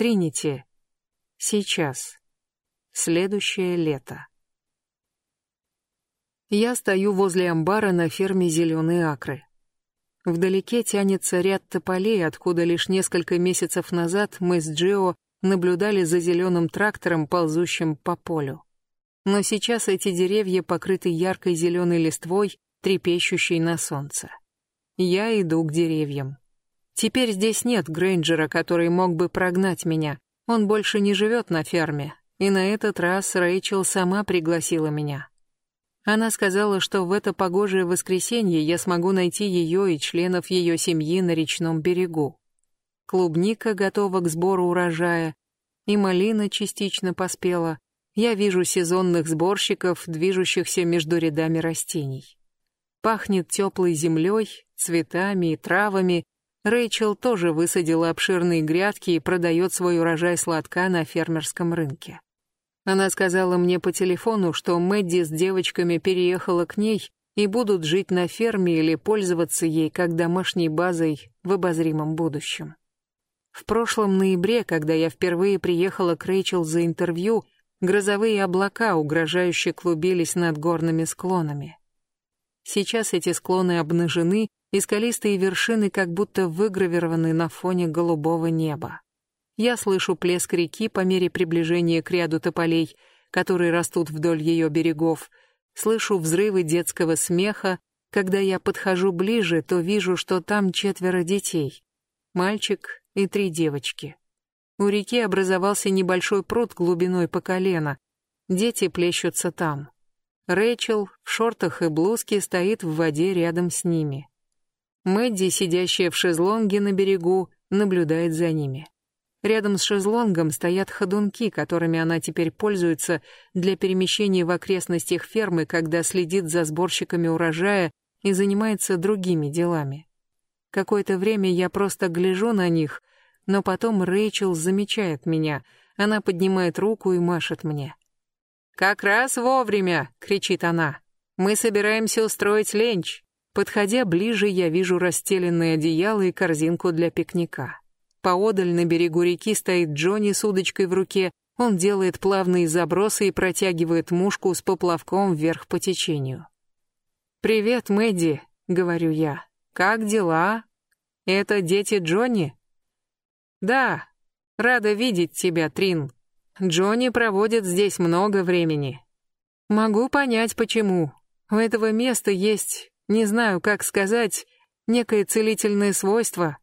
Тринити. Сейчас. Следующее лето. Я стою возле амбара на ферме «Зеленые акры». Вдалеке тянется ряд тополей, откуда лишь несколько месяцев назад мы с Джио наблюдали за зеленым трактором, ползущим по полю. Но сейчас эти деревья покрыты яркой зеленой листвой, трепещущей на солнце. Я иду к деревьям. Теперь здесь нет Грейнджера, который мог бы прогнать меня. Он больше не живет на ферме. И на этот раз Рэйчел сама пригласила меня. Она сказала, что в это погожее воскресенье я смогу найти ее и членов ее семьи на речном берегу. Клубника готова к сбору урожая, и малина частично поспела, я вижу сезонных сборщиков, движущихся между рядами растений. Пахнет теплой землей, цветами и травами. Рэйчел тоже высадила обширные грядки и продает свой урожай сладка на фермерском рынке. Она сказала мне по телефону, что Мэдди с девочками переехала к ней и будут жить на ферме или пользоваться ей как домашней базой в обозримом будущем. В прошлом ноябре, когда я впервые приехала к Рэйчел за интервью, Грозовые облака угрожающе клубились над горными склонами. Сейчас эти склоны обнажены, и скалистые вершины как будто выгравированы на фоне голубого неба. Я слышу плеск реки по мере приближения к ряду тополей, которые растут вдоль ее берегов, слышу взрывы детского смеха, когда я подхожу ближе, то вижу, что там четверо детей. Мальчик и три девочки. У реки образовался небольшой пруд глубиной по колено. Дети плещутся там. Рэйчел в шортах и блузке стоит в воде рядом с ними. Мэдди, сидящая в шезлонге на берегу, наблюдает за ними. Рядом с шезлонгом стоят ходунки, которыми она теперь пользуется для перемещения в окрестностях фермы, когда следит за сборщиками урожая и занимается другими делами. Какое-то время я просто гляжу на них, но потом Рэйчел замечает меня. Она поднимает руку и машет мне. «Как раз вовремя!» — кричит она. «Мы собираемся устроить ленч». Подходя ближе, я вижу расстеленное одеяло и корзинку для пикника. Поодаль на берегу реки стоит Джонни с удочкой в руке. Он делает плавные забросы и протягивает мушку с поплавком вверх по течению. «Привет, Мэдди», — говорю я. «Как дела?» «Это дети Джонни?» «Да, рада видеть тебя, Трин. Джонни проводит здесь много времени. Могу понять, почему. У этого места есть, не знаю, как сказать, некое целительное свойство».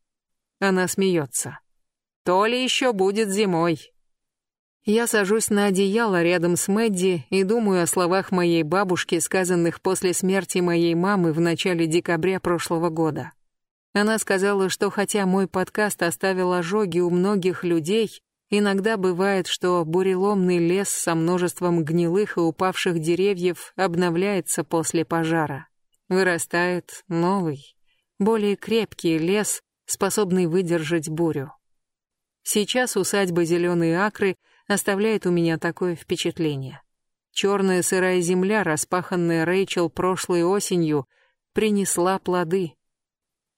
Она смеется. «То ли еще будет зимой». Я сажусь на одеяло рядом с Мэдди и думаю о словах моей бабушки, сказанных после смерти моей мамы в начале декабря прошлого года. Она сказала, что хотя мой подкаст оставил ожоги у многих людей, иногда бывает, что буреломный лес со множеством гнилых и упавших деревьев обновляется после пожара. Вырастает новый, более крепкий лес, способный выдержать бурю. Сейчас усадьба «Зеленые акры» оставляет у меня такое впечатление. Черная сырая земля, распаханная Рэйчел прошлой осенью, принесла плоды.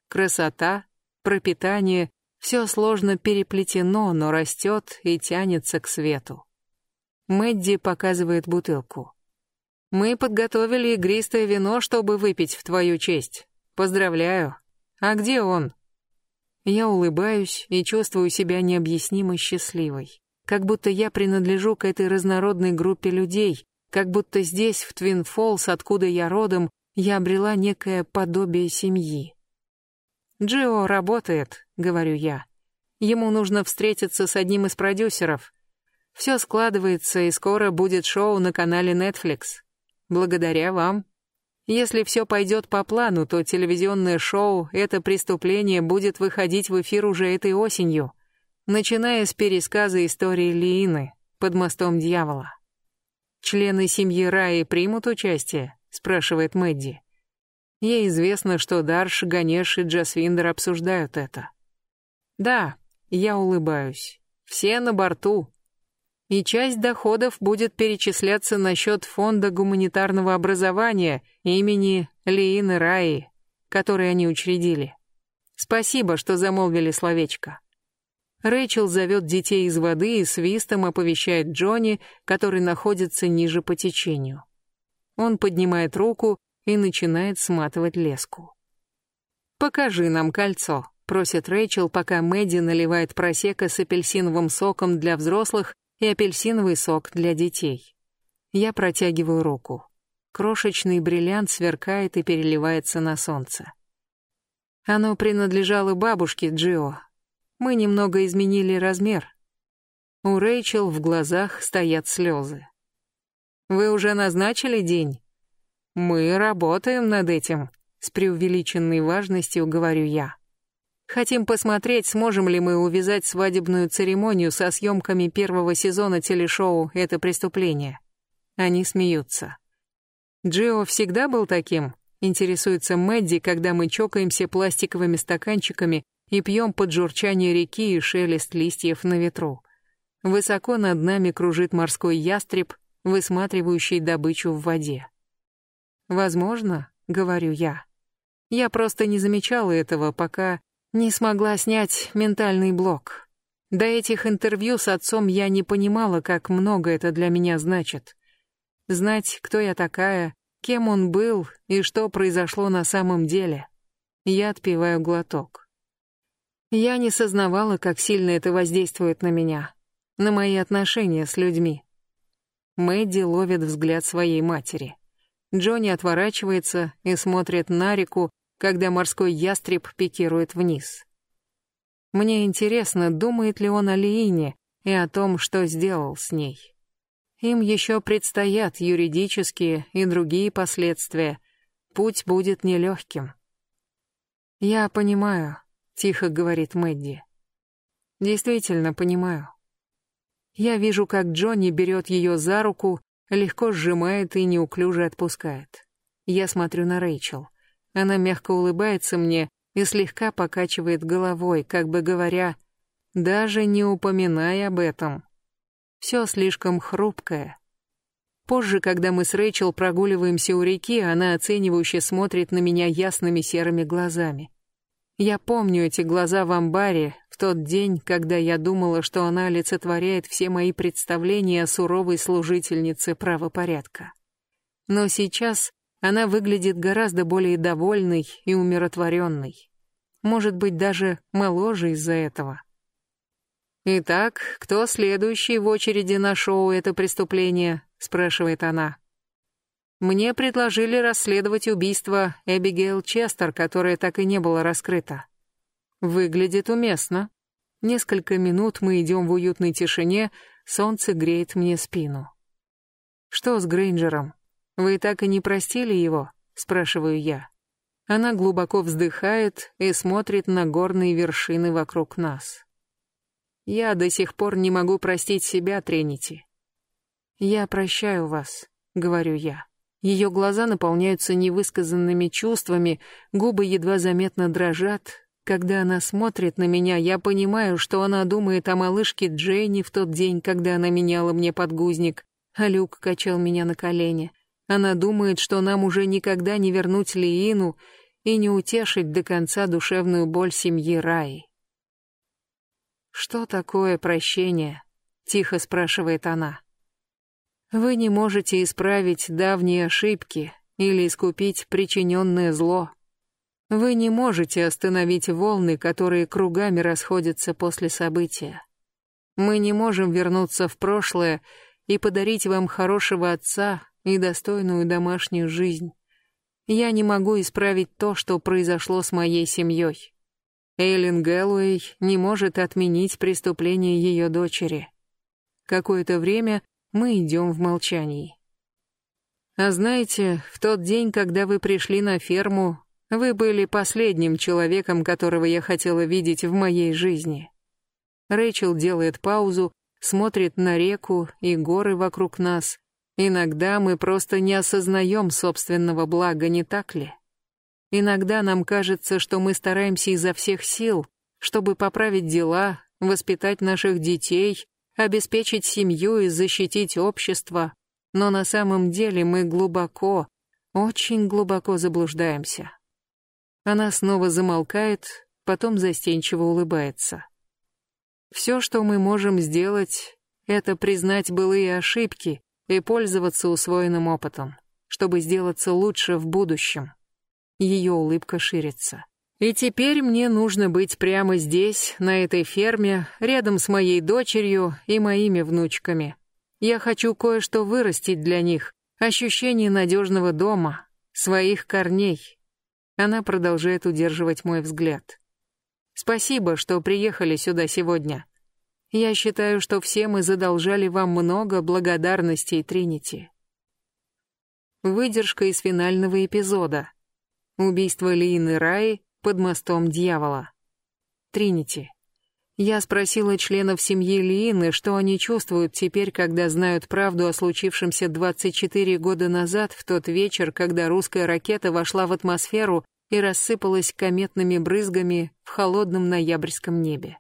Красота, пропитание — все сложно переплетено, но растет и тянется к свету. Мэдди показывает бутылку. «Мы подготовили игристое вино, чтобы выпить в твою честь. Поздравляю. А где он?» Я улыбаюсь и чувствую себя необъяснимо счастливой. Как будто я принадлежу к этой разнородной группе людей, как будто здесь, в Твин Фолс, откуда я родом, я обрела некое подобие семьи. «Джио работает», — говорю я. «Ему нужно встретиться с одним из продюсеров. Все складывается, и скоро будет шоу на канале Netflix. Благодаря вам. Если все пойдет по плану, то телевизионное шоу «Это преступление» будет выходить в эфир уже этой осенью, начиная с пересказа истории Лиины под мостом дьявола. «Члены семьи Раи примут участие?» — спрашивает Мэдди. Ей известно, что Дарш, Ганеш и Джасвиндер обсуждают это. Да, я улыбаюсь. Все на борту. И часть доходов будет перечисляться на счет фонда гуманитарного образования имени Лиины Раи, который они учредили. Спасибо, что замолвили словечко. Рэйчел зовет детей из воды и свистом оповещает Джонни, который находится ниже по течению. Он поднимает руку и начинает сматывать леску. «Покажи нам кольцо», — просит Рэйчел, пока Мэдди наливает просека с апельсиновым соком для взрослых и апельсиновый сок для детей. Я протягиваю руку. Крошечный бриллиант сверкает и переливается на солнце. Оно принадлежало бабушке Джио. Мы немного изменили размер. У Рэйчел в глазах стоят слезы. Вы уже назначили день? Мы работаем над этим, с преувеличенной важностью говорю я. Хотим посмотреть, сможем ли мы увязать свадебную церемонию со съемками первого сезона телешоу «Это преступление». Они смеются. Джио всегда был таким, интересуется Мэдди, когда мы чокаемся пластиковыми стаканчиками и пьем под журчание реки и шелест листьев на ветру. Высоко над нами кружит морской ястреб, высматривающий добычу в воде. «Возможно», — говорю я. Я просто не замечала этого, пока не смогла снять ментальный блок. До этих интервью с отцом я не понимала, как много это для меня значит. Знать, кто я такая, кем он был и что произошло на самом деле. Я отпиваю глоток. Я не сознавала, как сильно это воздействует на меня, на мои отношения с людьми. Мэдди ловит взгляд своей матери. Джонни отворачивается и смотрит на реку, когда морской ястреб пикирует вниз. Мне интересно, думает ли он о Лиине и о том, что сделал с ней. Им еще предстоят юридические и другие последствия. Путь будет нелегким. Я понимаю, тихо говорит Мэдди. Действительно понимаю. Я вижу, как Джонни берет ее за руку, легко сжимает и неуклюже отпускает. Я смотрю на Рэйчел. Она мягко улыбается мне и слегка покачивает головой, как бы говоря, даже не упоминай об этом. Все слишком хрупкое. Позже, когда мы с Рэйчел прогуливаемся у реки, она оценивающе смотрит на меня ясными серыми глазами. Я помню эти глаза в амбаре в тот день, когда я думала, что она олицетворяет все мои представления о суровой служительнице правопорядка. Но сейчас она выглядит гораздо более довольной и умиротворенной. Может быть, даже моложе из-за этого. «Итак, кто следующий в очереди на шоу «Это преступление»?» — спрашивает она. Мне предложили расследовать убийство Эбигейл Честер, которое так и не было раскрыто. Выглядит уместно. Несколько минут мы идем в уютной тишине, солнце греет мне спину. Что с Грейнджером? Вы так и не простили его? спрашиваю я. Она глубоко вздыхает и смотрит на горные вершины вокруг нас. Я до сих пор не могу простить себя, Тренити. Я прощаю вас, говорю я. Ее глаза наполняются невысказанными чувствами, губы едва заметно дрожат. Когда она смотрит на меня, я понимаю, что она думает о малышке Джейни в тот день, когда она меняла мне подгузник, а Люк качал меня на колени. Она думает, что нам уже никогда не вернуть Лиину и не утешить до конца душевную боль семьи Раи. «Что такое прощение?» — тихо спрашивает она. Вы не можете исправить давние ошибки или искупить причиненное зло. Вы не можете остановить волны, которые кругами расходятся после события. Мы не можем вернуться в прошлое и подарить вам хорошего отца и достойную домашнюю жизнь. Я не могу исправить то, что произошло с моей семьей. Эйлин Гэллоуэй не может отменить преступление ее дочери. Какое-то время мы идем в молчании. А знаете, в тот день, когда вы пришли на ферму, вы были последним человеком, которого я хотела видеть в моей жизни. Рэйчел делает паузу, смотрит на реку и горы вокруг нас. Иногда мы просто не осознаем собственного блага, не так ли? Иногда нам кажется, что мы стараемся изо всех сил, чтобы поправить дела, воспитать наших детей, обеспечить семью и защитить общество, но на самом деле мы глубоко, очень глубоко заблуждаемся. Она снова замолкает, потом застенчиво улыбается. Все, что мы можем сделать, это признать былые ошибки и пользоваться усвоенным опытом, чтобы сделаться лучше в будущем. Ее улыбка ширится. И теперь мне нужно быть прямо здесь, на этой ферме, рядом с моей дочерью и моими внучками. Я хочу кое-что вырастить для них, ощущение надежного дома, своих корней. Она продолжает удерживать мой взгляд. Спасибо, что приехали сюда сегодня. Я считаю, что все мы задолжали вам много благодарностей, Тринити. Выдержка из финального эпизода. Убийство Лиины Раи под мостом дьявола. Тринити. Я спросила членов семьи Лиины, что они чувствуют теперь, когда знают правду о случившемся 24 года назад, в тот вечер, когда русская ракета вошла в атмосферу и рассыпалась кометными брызгами в холодном ноябрьском небе.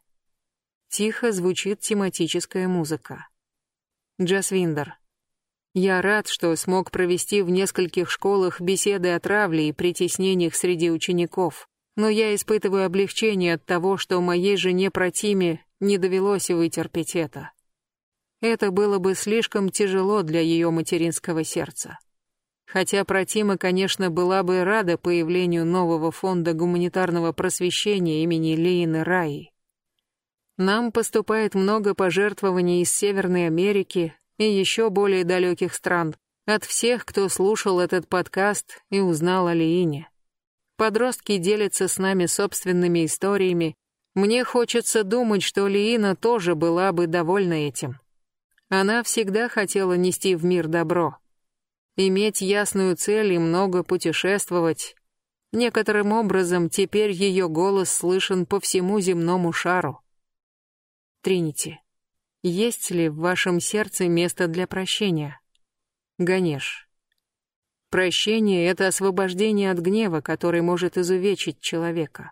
Тихо звучит тематическая музыка. Джасвиндер. Я рад, что смог провести в нескольких школах беседы о травле и притеснениях среди учеников, но я испытываю облегчение от того, что моей жене Протиме не довелось вытерпеть это. Это было бы слишком тяжело для ее материнского сердца. Хотя Протима, конечно, была бы рада появлению нового фонда гуманитарного просвещения имени Лейны Раи. Нам поступает много пожертвований из Северной Америки и еще более далеких стран, от всех, кто слушал этот подкаст и узнал о Лиине. Подростки делятся с нами собственными историями. Мне хочется думать, что Лиина тоже была бы довольна этим. Она всегда хотела нести в мир добро. Иметь ясную цель и много путешествовать. Некоторым образом теперь ее голос слышен по всему земному шару. Тринити. Есть ли в вашем сердце место для прощения? Ганеш. Прощение — это освобождение от гнева, который может изувечить человека.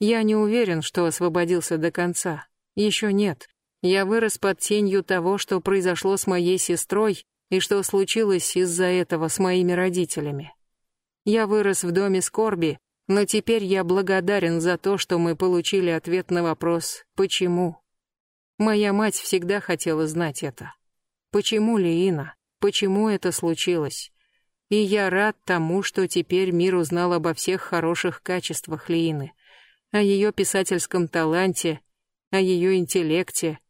Я не уверен, что освободился до конца. Еще нет. Я вырос под тенью того, что произошло с моей сестрой и что случилось из-за этого с моими родителями. Я вырос в доме скорби, но теперь я благодарен за то, что мы получили ответ на вопрос «почему?». Моя мать всегда хотела знать это. Почему Лиина? Почему это случилось? И я рад тому, что теперь мир узнал обо всех хороших качествах Лиины, о ее писательском таланте, о ее интеллекте,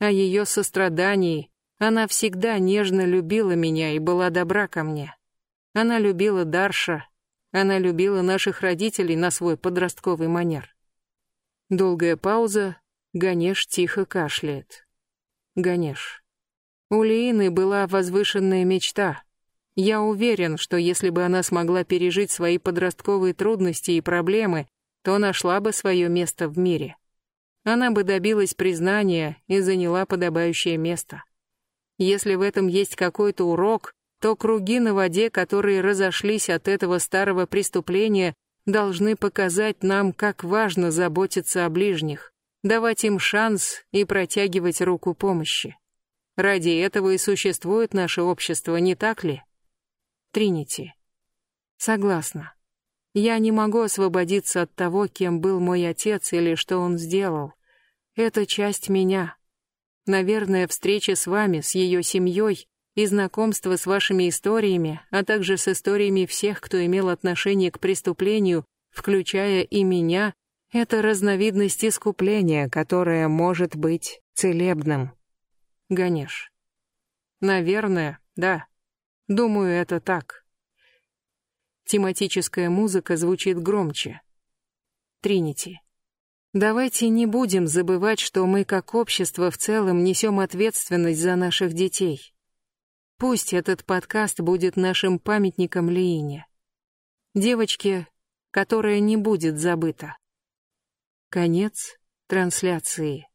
о ее сострадании. Она всегда нежно любила меня и была добра ко мне. Она любила Дарша, она любила наших родителей на свой подростковый манер. Долгая пауза, Ганеш тихо кашляет. Ганеш. У Лиины была возвышенная мечта. Я уверен, что если бы она смогла пережить свои подростковые трудности и проблемы, то нашла бы свое место в мире. Она бы добилась признания и заняла подобающее место. Если в этом есть какой-то урок, то круги на воде, которые разошлись от этого старого преступления, должны показать нам, как важно заботиться о ближних давать им шанс и протягивать руку помощи. Ради этого и существует наше общество, не так ли? Тринити. Согласна. Я не могу освободиться от того, кем был мой отец или что он сделал. Это часть меня. Наверное, встреча с вами, с ее семьей и знакомство с вашими историями, а также с историями всех, кто имел отношение к преступлению, включая и меня, это разновидность искупления, которое может быть целебным. Ганеш. Наверное, да. Думаю, это так. Тематическая музыка звучит громче. Тринити. Давайте не будем забывать, что мы как общество в целом несем ответственность за наших детей. Пусть этот подкаст будет нашим памятником Лиине. Девочке, которая не будет забыта. Конец трансляции.